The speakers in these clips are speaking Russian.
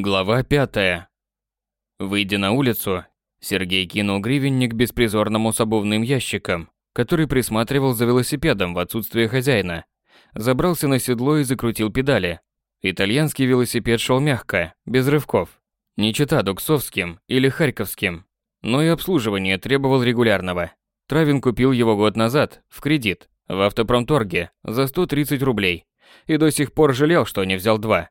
Глава пятая. Выйдя на улицу, Сергей кинул гривенник беспризорному с обувным ящиком, который присматривал за велосипедом в отсутствие хозяина. Забрался на седло и закрутил педали. Итальянский велосипед шел мягко, без рывков. Не чета дуксовским или харьковским. Но и обслуживание требовал регулярного. Травин купил его год назад, в кредит, в автопромторге, за 130 рублей. И до сих пор жалел, что не взял два.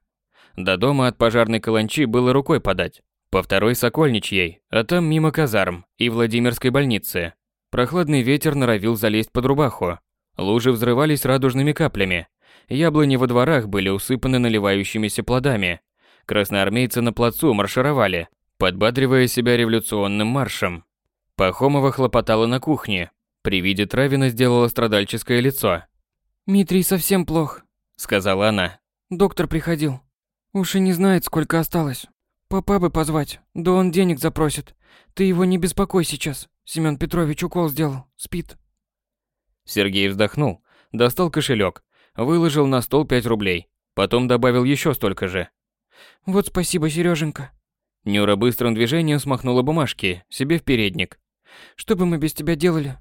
До дома от пожарной каланчи было рукой подать. По второй Сокольничьей, а там мимо казарм и Владимирской больницы. Прохладный ветер норовил залезть под рубаху. Лужи взрывались радужными каплями. Яблони во дворах были усыпаны наливающимися плодами. Красноармейцы на плацу маршировали, подбадривая себя революционным маршем. Пахомова хлопотала на кухне. При виде Травина сделала страдальческое лицо. «Митрий совсем плох», — сказала она. «Доктор приходил. Уж и не знает, сколько осталось. Папа бы позвать, да он денег запросит. Ты его не беспокой сейчас. Семён Петрович укол сделал, спит». Сергей вздохнул, достал кошелек, выложил на стол 5 рублей, потом добавил еще столько же. «Вот спасибо, Сереженька. Нюра быстрым движением смахнула бумажки себе в передник. Что бы мы без тебя делали?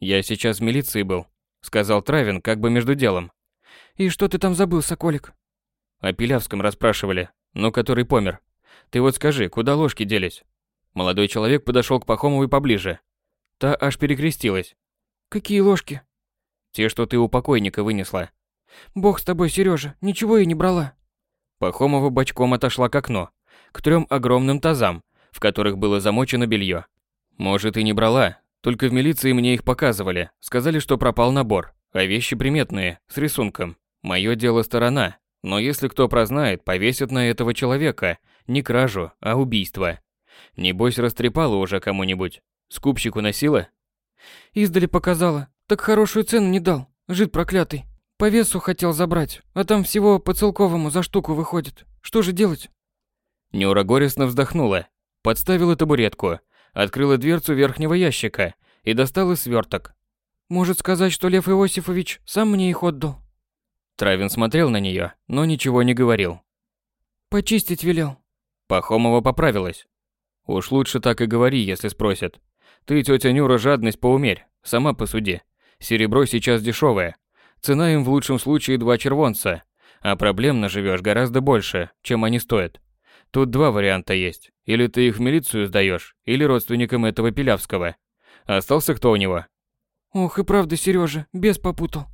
Я сейчас в милиции был, сказал Травин как бы между делом. И что ты там забыл, Соколик? О Пилявском расспрашивали, ну который помер. Ты вот скажи, куда ложки делись? Молодой человек подошел к Пахомовой поближе. Та аж перекрестилась. Какие ложки? Те, что ты у покойника вынесла. Бог с тобой, Сережа, ничего я не брала. Пахомова бочком отошла к окну, к трем огромным тазам, в которых было замочено белье. Может, и не брала, только в милиции мне их показывали, сказали, что пропал набор, а вещи приметные, с рисунком. Мое дело сторона, но если кто прознает, повесят на этого человека не кражу, а убийство. Небось, растрепала уже кому-нибудь. Скупщику носила? Издали показала. Так хорошую цену не дал. Жид проклятый. По весу хотел забрать, а там всего по целковому за штуку выходит. Что же делать? Нюра горестно вздохнула, подставила табуретку, открыла дверцу верхнего ящика и достала сверток. Может сказать, что Лев Иосифович сам мне их отдал? Травин смотрел на нее, но ничего не говорил. Почистить велел. Пахомова поправилась. Уж лучше так и говори, если спросят. Ты, тетя Нюра, жадность поумерь, сама посуди. Серебро сейчас дешевое. Цена им в лучшем случае два червонца, а проблем наживешь гораздо больше, чем они стоят. Тут два варианта есть. Или ты их в милицию сдаешь, или родственникам этого Пилявского. Остался кто у него? Ох, и правда, Сережа, без попутал.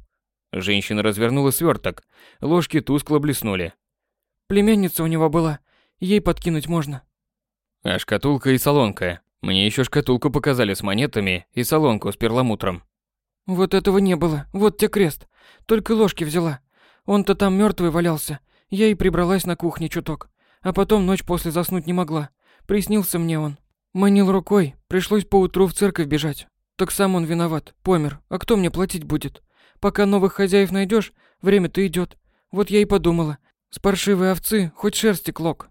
Женщина развернула сверток. Ложки тускло блеснули. Племянница у него была. Ей подкинуть можно. А шкатулка и солонка. Мне еще шкатулку показали с монетами и солонку с перламутром. Вот этого не было. Вот те крест. Только ложки взяла. Он-то там мертвый валялся. Я и прибралась на кухне чуток. А потом ночь после заснуть не могла. Приснился мне он. Манил рукой. Пришлось поутру в церковь бежать. Так сам он виноват. Помер. А кто мне платить будет? Пока новых хозяев найдешь, время-то идет. Вот я и подумала. С паршивой овцы хоть шерсти клок.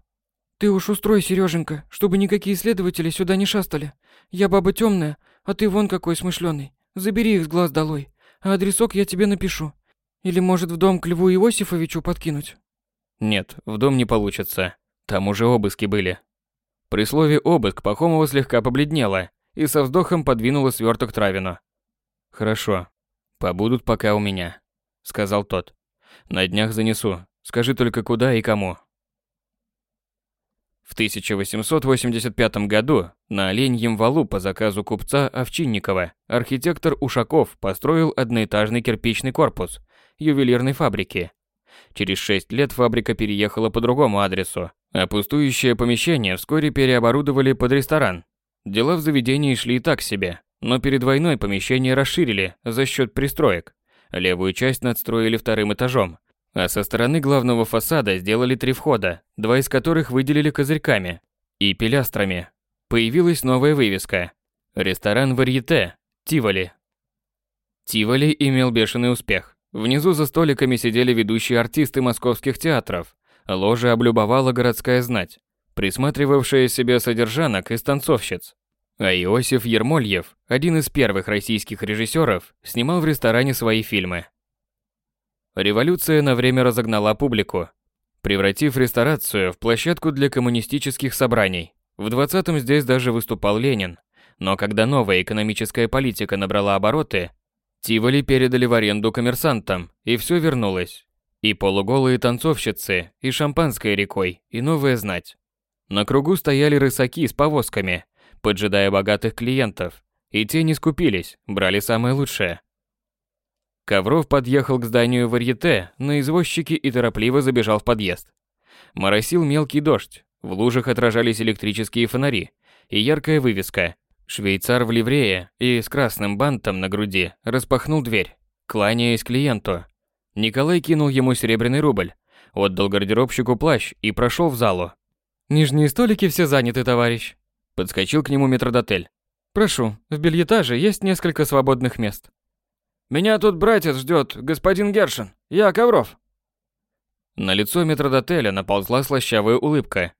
Ты уж устрой, Сереженька, чтобы никакие следователи сюда не шастали. Я баба темная, а ты вон какой смышленый. Забери их с глаз долой, а адресок я тебе напишу. Или, может, в дом к Льву Иосифовичу подкинуть? Нет, в дом не получится. Там уже обыски были. При слове «обыск» Пахомова слегка побледнела и со вздохом подвинула сверток Травину. «Хорошо. Побудут пока у меня», — сказал тот. «На днях занесу. Скажи только куда и кому». В 1885 году на Оленьем валу по заказу купца Овчинникова архитектор Ушаков построил одноэтажный кирпичный корпус ювелирной фабрики. Через шесть лет фабрика переехала по другому адресу, а пустующее помещение вскоре переоборудовали под ресторан. Дела в заведении шли и так себе, но перед войной помещение расширили за счет пристроек. Левую часть надстроили вторым этажом, а со стороны главного фасада сделали три входа, два из которых выделили козырьками и пилястрами. Появилась новая вывеска. Ресторан «Варьете», Тиволи. Тиволи имел бешеный успех. Внизу за столиками сидели ведущие артисты московских театров. Ложа облюбовала городская знать, присматривавшая себе содержанок и станцовщиц. А Иосиф Ермольев, один из первых российских режиссеров, снимал в ресторане свои фильмы. Революция на время разогнала публику. превратив ресторацию в площадку для коммунистических собраний. В 20-м здесь даже выступал Ленин. Но когда новая экономическая политика набрала обороты, Тиволи передали в аренду коммерсантам, и все вернулось. И полуголые танцовщицы, и шампанское рекой, и новая знать. На кругу стояли рысаки с повозками, поджидая богатых клиентов, и те не скупились, брали самое лучшее. Ковров подъехал к зданию варьете на извозчике и торопливо забежал в подъезд. Моросил мелкий дождь, в лужах отражались электрические фонари и яркая вывеска. Швейцар в ливрее и с красным бантом на груди распахнул дверь, кланяясь клиенту. Николай кинул ему серебряный рубль, отдал гардеробщику плащ и прошел в залу. «Нижние столики все заняты, товарищ», – подскочил к нему метрдотель. «Прошу, в бельетаже есть несколько свободных мест». «Меня тут братец ждет, господин Гершин. Я Ковров». На лицо метрдотеля наползла слащавая улыбка.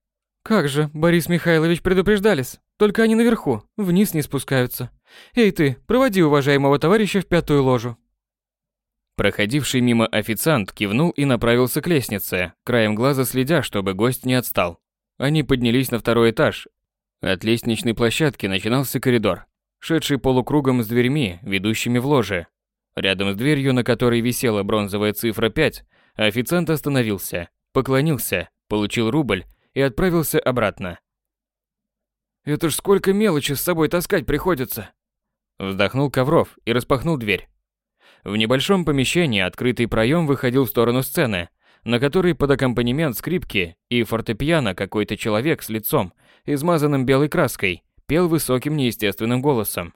«Как же, Борис Михайлович предупреждались. Только они наверху, вниз не спускаются. Эй ты, проводи уважаемого товарища в пятую ложу». Проходивший мимо официант кивнул и направился к лестнице, краем глаза следя, чтобы гость не отстал. Они поднялись на второй этаж. От лестничной площадки начинался коридор, шедший полукругом с дверьми, ведущими в ложе, Рядом с дверью, на которой висела бронзовая цифра 5, официант остановился, поклонился, получил рубль и отправился обратно. «Это ж сколько мелочи с собой таскать приходится!» Вздохнул Ковров и распахнул дверь. В небольшом помещении открытый проем выходил в сторону сцены, на которой под аккомпанемент скрипки и фортепиано какой-то человек с лицом, измазанным белой краской, пел высоким неестественным голосом.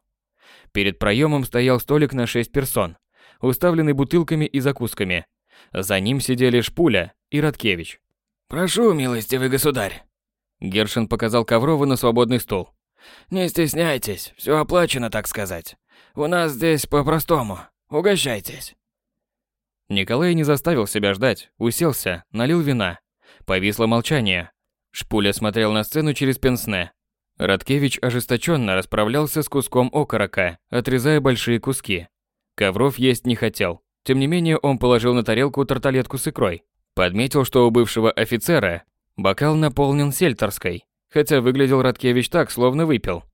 Перед проемом стоял столик на шесть персон, уставленный бутылками и закусками. За ним сидели Шпуля и Радкевич. «Прошу, милостивый государь!» Гершин показал Коврову на свободный стул. «Не стесняйтесь, все оплачено, так сказать. У нас здесь по-простому. Угощайтесь!» Николай не заставил себя ждать, уселся, налил вина. Повисло молчание. Шпуля смотрел на сцену через пенсне, Радкевич ожесточенно расправлялся с куском окорока, отрезая большие куски. Ковров есть не хотел. Тем не менее, он положил на тарелку тарталетку с икрой. Подметил, что у бывшего офицера бокал наполнен сельтерской, хотя выглядел Радкевич так, словно выпил.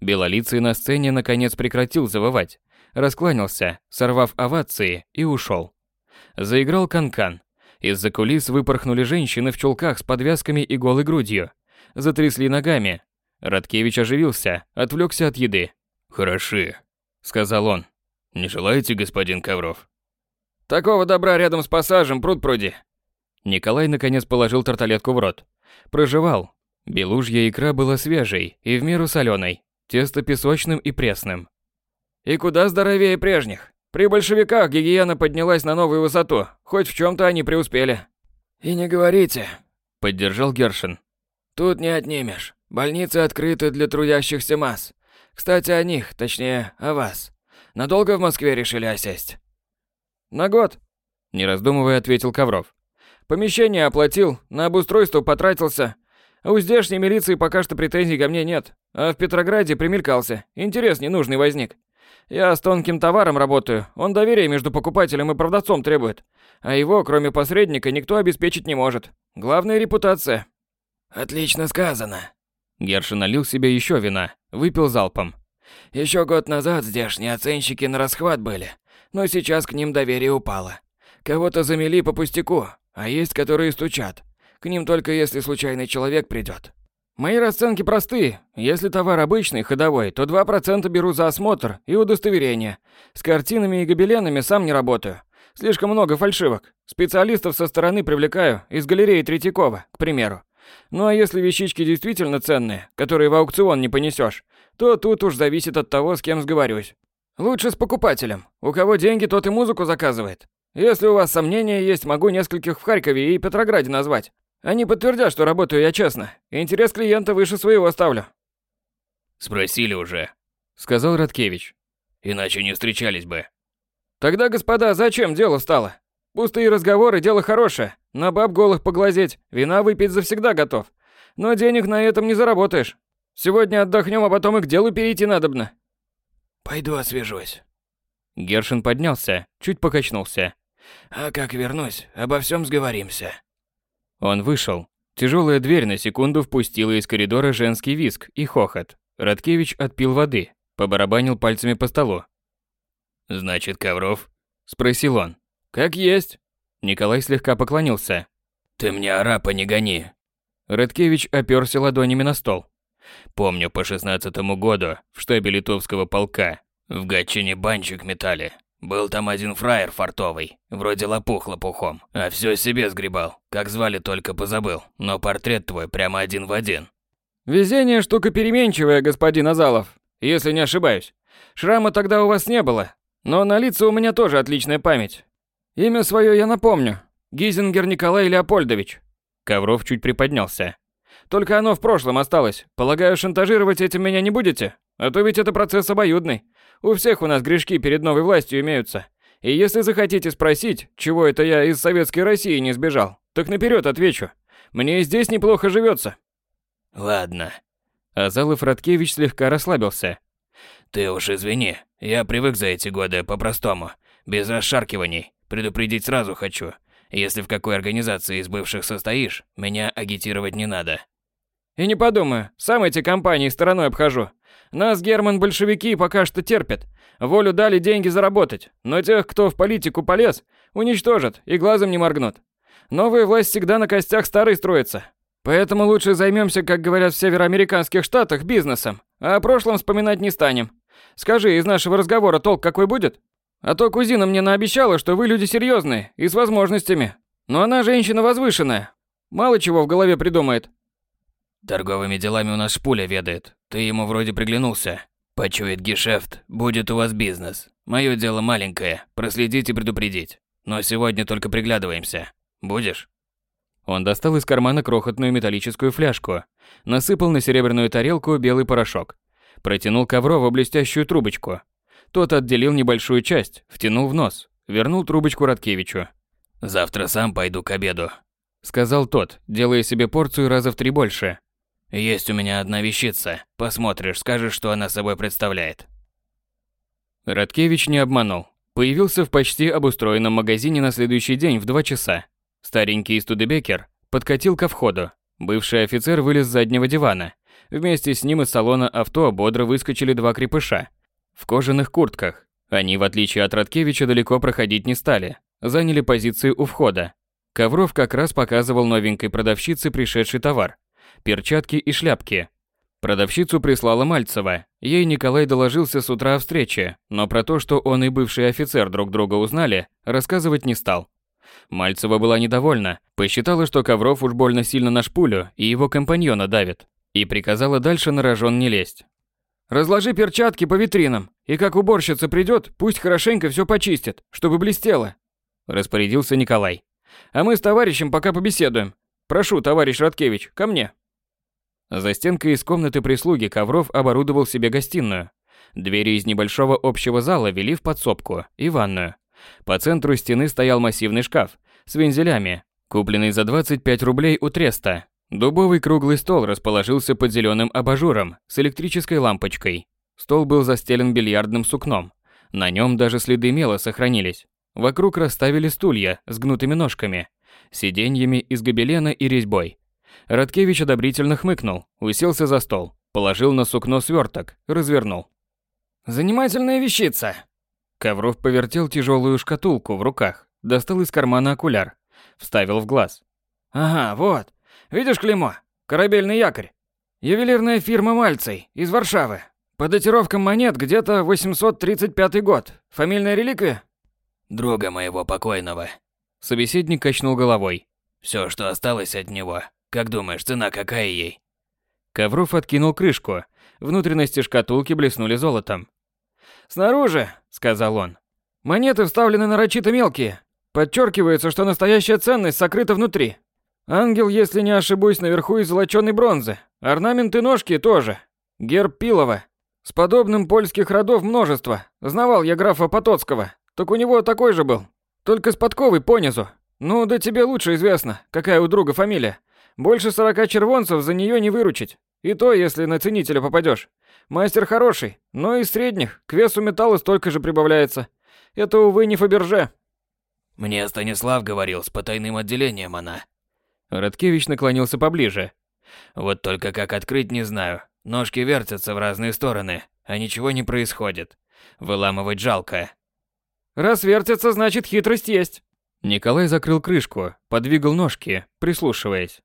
Белолицый на сцене наконец прекратил завывать, раскланялся, сорвав овации и ушел. Заиграл канкан. -кан. Из-за кулис выпорхнули женщины в чулках с подвязками и голой грудью. Затрясли ногами, Радкевич оживился, отвлекся от еды. «Хороши», — сказал он. «Не желаете, господин Ковров?» «Такого добра рядом с пассажем пруд пруди». Николай наконец положил тарталетку в рот. Прожевал. Белужья икра была свежей и в меру соленой, тесто песочным и пресным. «И куда здоровее прежних. При большевиках гигиена поднялась на новую высоту, хоть в чем то они преуспели». «И не говорите», — поддержал Гершин. «Тут не отнимешь. Больницы открыты для трудящихся масс. Кстати, о них, точнее, о вас. Надолго в Москве решили осесть? На год, не раздумывая, ответил Ковров. Помещение оплатил, на обустройство потратился. А у здешней милиции пока что претензий ко мне нет. А в Петрограде примелькался. Интерес ненужный возник. Я с тонким товаром работаю. Он доверие между покупателем и продавцом требует. А его, кроме посредника, никто обеспечить не может. Главная репутация. Отлично сказано, Гершин налил себе еще вина, выпил залпом. Еще год назад здешние оценщики на расхват были, но сейчас к ним доверие упало. Кого-то замели по пустяку, а есть, которые стучат. К ним только если случайный человек придет. Мои расценки простые. Если товар обычный, ходовой, то 2% беру за осмотр и удостоверение. С картинами и гобеленами сам не работаю. Слишком много фальшивок. Специалистов со стороны привлекаю, из галереи Третьякова, к примеру. Ну а если вещички действительно ценные, которые в аукцион не понесешь, то тут уж зависит от того, с кем сговорюсь. Лучше с покупателем. У кого деньги, тот и музыку заказывает. Если у вас сомнения есть, могу нескольких в Харькове и Петрограде назвать. Они подтвердят, что работаю я честно. Интерес клиента выше своего ставлю. Спросили уже, сказал Радкевич. Иначе не встречались бы. Тогда, господа, зачем дело стало? Пустые разговоры – дело хорошее. На баб голых поглазеть, вина выпить завсегда готов. Но денег на этом не заработаешь. Сегодня отдохнем, а потом и к делу перейти надобно. Пойду освежусь. Гершин поднялся, чуть покачнулся. А как вернусь, обо всем сговоримся. Он вышел. Тяжелая дверь на секунду впустила из коридора женский виск и хохот. Радкевич отпил воды, побарабанил пальцами по столу. «Значит, Ковров?» – спросил он. «Как есть». Николай слегка поклонился. «Ты мне арапа не гони». Радкевич оперся ладонями на стол. «Помню по шестнадцатому году в штабе литовского полка в Гатчине банчик метали. Был там один фраер фартовый, вроде лопух лопухом, а все себе сгребал. Как звали, только позабыл, но портрет твой прямо один в один. Везение штука переменчивая, господин Азалов, если не ошибаюсь. Шрама тогда у вас не было, но на лица у меня тоже отличная память. Имя свое я напомню. Гизингер Николай Леопольдович. Ковров чуть приподнялся. Только оно в прошлом осталось. Полагаю, шантажировать этим меня не будете? А то ведь это процесс обоюдный. У всех у нас грешки перед новой властью имеются. И если захотите спросить, чего это я из советской России не сбежал, так наперед отвечу. Мне здесь неплохо живется. Ладно. Азалов Радкевич слегка расслабился. Ты уж извини, я привык за эти годы по-простому, без расшаркиваний. Предупредить сразу хочу. Если в какой организации из бывших состоишь, меня агитировать не надо. И не подумаю, сам эти компании стороной обхожу. Нас, Герман, большевики пока что терпят. Волю дали деньги заработать, но тех, кто в политику полез, уничтожат и глазом не моргнут. Новая власть всегда на костях старой строится. Поэтому лучше займемся, как говорят в североамериканских штатах, бизнесом, а о прошлом вспоминать не станем. Скажи, из нашего разговора толк какой будет? А то кузина мне наобещала, что вы люди серьезные и с возможностями. Но она женщина возвышенная. Мало чего в голове придумает. Торговыми делами у нас Шпуля ведает. Ты ему вроде приглянулся. Почует гешефт, будет у вас бизнес. Мое дело маленькое, проследить и предупредить. Но сегодня только приглядываемся. Будешь? Он достал из кармана крохотную металлическую фляжку, насыпал на серебряную тарелку белый порошок, протянул Коврову блестящую трубочку. Тот отделил небольшую часть, втянул в нос, вернул трубочку Радкевичу. «Завтра сам пойду к обеду», — сказал тот, делая себе порцию раза в три больше. Есть у меня одна вещица. Посмотришь, скажешь, что она собой представляет. Радкевич не обманул. Появился в почти обустроенном магазине на следующий день в два часа. Старенький Студебекер подкатил ко входу. Бывший офицер вылез с заднего дивана. Вместе с ним из салона авто бодро выскочили два крепыша. В кожаных куртках. Они, в отличие от Радкевича, далеко проходить не стали. Заняли позиции у входа. Ковров как раз показывал новенькой продавщице пришедший товар перчатки и шляпки. Продавщицу прислала Мальцева. Ей Николай доложился с утра о встрече, но про то, что он и бывший офицер друг друга узнали, рассказывать не стал. Мальцева была недовольна, посчитала, что Ковров уж больно сильно на шпулю и его компаньона давит, и приказала дальше на рожон не лезть. «Разложи перчатки по витринам, и как уборщица придет, пусть хорошенько все почистит, чтобы блестело», – распорядился Николай. «А мы с товарищем пока побеседуем. Прошу, товарищ Радкевич, ко мне». За стенкой из комнаты прислуги Ковров оборудовал себе гостиную. Двери из небольшого общего зала вели в подсобку и ванную. По центру стены стоял массивный шкаф с вензелями, купленный за 25 рублей у Треста. Дубовый круглый стол расположился под зеленым абажуром с электрической лампочкой. Стол был застелен бильярдным сукном. На нем даже следы мела сохранились. Вокруг расставили стулья с гнутыми ножками, сиденьями из гобелена и резьбой. Радкевич одобрительно хмыкнул, уселся за стол, положил на сукно сверток, развернул. «Занимательная вещица!» Ковров повертел тяжелую шкатулку в руках, достал из кармана окуляр, вставил в глаз. «Ага, вот. Видишь клеймо? Корабельный якорь. Ювелирная фирма Мальцей из Варшавы. По датировкам монет где-то 835 год. Фамильная реликвия?» «Друга моего покойного». Собеседник качнул головой. Все, что осталось от него, как думаешь, цена какая ей? Ковров откинул крышку. Внутренности шкатулки блеснули золотом. «Снаружи», — сказал он. «Монеты вставлены нарочито мелкие. Подчеркивается, что настоящая ценность сокрыта внутри. Ангел, если не ошибусь, наверху из золоченой бронзы. Орнаменты ножки тоже. Герб Пилова. С подобным польских родов множество. Знавал я графа Потоцкого. Так у него такой же был. Только с подковой понизу. Ну, да тебе лучше известно, какая у друга фамилия. Больше сорока червонцев за нее не выручить. И то, если на ценителя попадешь. Мастер хороший, но из средних к весу металла столько же прибавляется. Это, увы, не Фаберже. Мне Станислав говорил, с потайным отделением она. Радкевич наклонился поближе. Вот только как открыть не знаю. Ножки вертятся в разные стороны, а ничего не происходит. Выламывать жалко. Раз вертятся, значит хитрость есть. Николай закрыл крышку, подвигал ножки, прислушиваясь.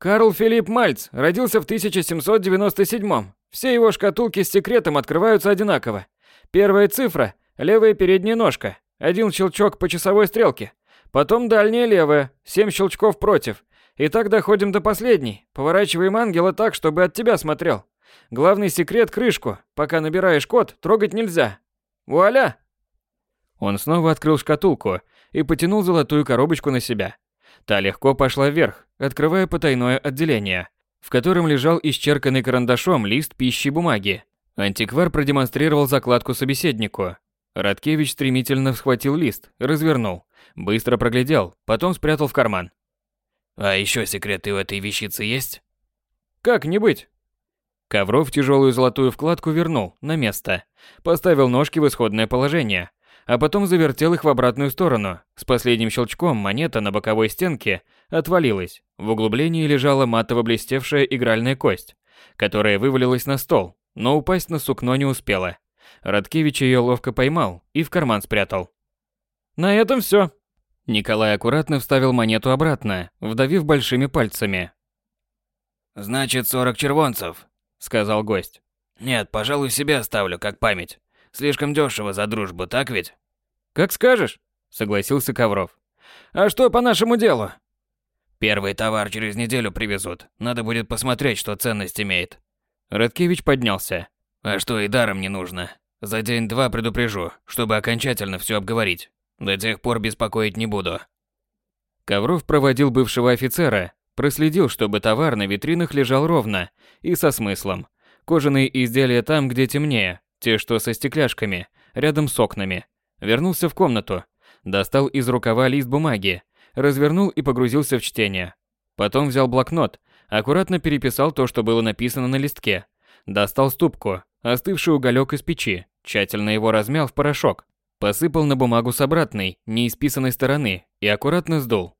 Карл Филипп Мальц родился в 1797 Все его шкатулки с секретом открываются одинаково. Первая цифра – левая передняя ножка, один щелчок по часовой стрелке. Потом дальняя левая, семь щелчков против. И так доходим до последней. Поворачиваем ангела так, чтобы от тебя смотрел. Главный секрет – крышку. Пока набираешь код, трогать нельзя. Вуаля! Он снова открыл шкатулку и потянул золотую коробочку на себя. Та легко пошла вверх, открывая потайное отделение, в котором лежал исчерканный карандашом лист пищи бумаги. Антиквар продемонстрировал закладку собеседнику. Радкевич стремительно схватил лист, развернул, быстро проглядел, потом спрятал в карман. А еще секреты в этой вещице есть? Как не быть? Ковров тяжелую золотую вкладку вернул на место, поставил ножки в исходное положение, а потом завертел их в обратную сторону. С последним щелчком монета на боковой стенке отвалилась. В углублении лежала матово-блестевшая игральная кость, которая вывалилась на стол, но упасть на сукно не успела. Радкевич ее ловко поймал и в карман спрятал. На этом все. Николай аккуратно вставил монету обратно, вдавив большими пальцами. «Значит, сорок червонцев», — сказал гость. «Нет, пожалуй, себе оставлю, как память. Слишком дешево за дружбу, так ведь?» «Как скажешь», — согласился Ковров. «А что по нашему делу?» «Первый товар через неделю привезут. Надо будет посмотреть, что ценность имеет». Радкевич поднялся. «А что и даром не нужно. За день-два предупрежу, чтобы окончательно все обговорить. До тех пор беспокоить не буду. Ковров проводил бывшего офицера, проследил, чтобы товар на витринах лежал ровно и со смыслом. Кожаные изделия там, где темнее, те, что со стекляшками, рядом с окнами. Вернулся в комнату, достал из рукава лист бумаги, развернул и погрузился в чтение. Потом взял блокнот, аккуратно переписал то, что было написано на листке. Достал ступку, остывший уголек из печи, тщательно его размял в порошок, Посыпал на бумагу с обратной, неисписанной стороны и аккуратно сдул.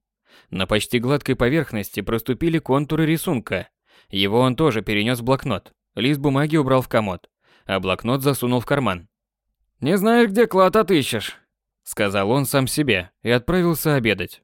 На почти гладкой поверхности проступили контуры рисунка. Его он тоже перенес в блокнот. Лист бумаги убрал в комод, а блокнот засунул в карман. «Не знаешь, где клад отыщешь», — сказал он сам себе и отправился обедать.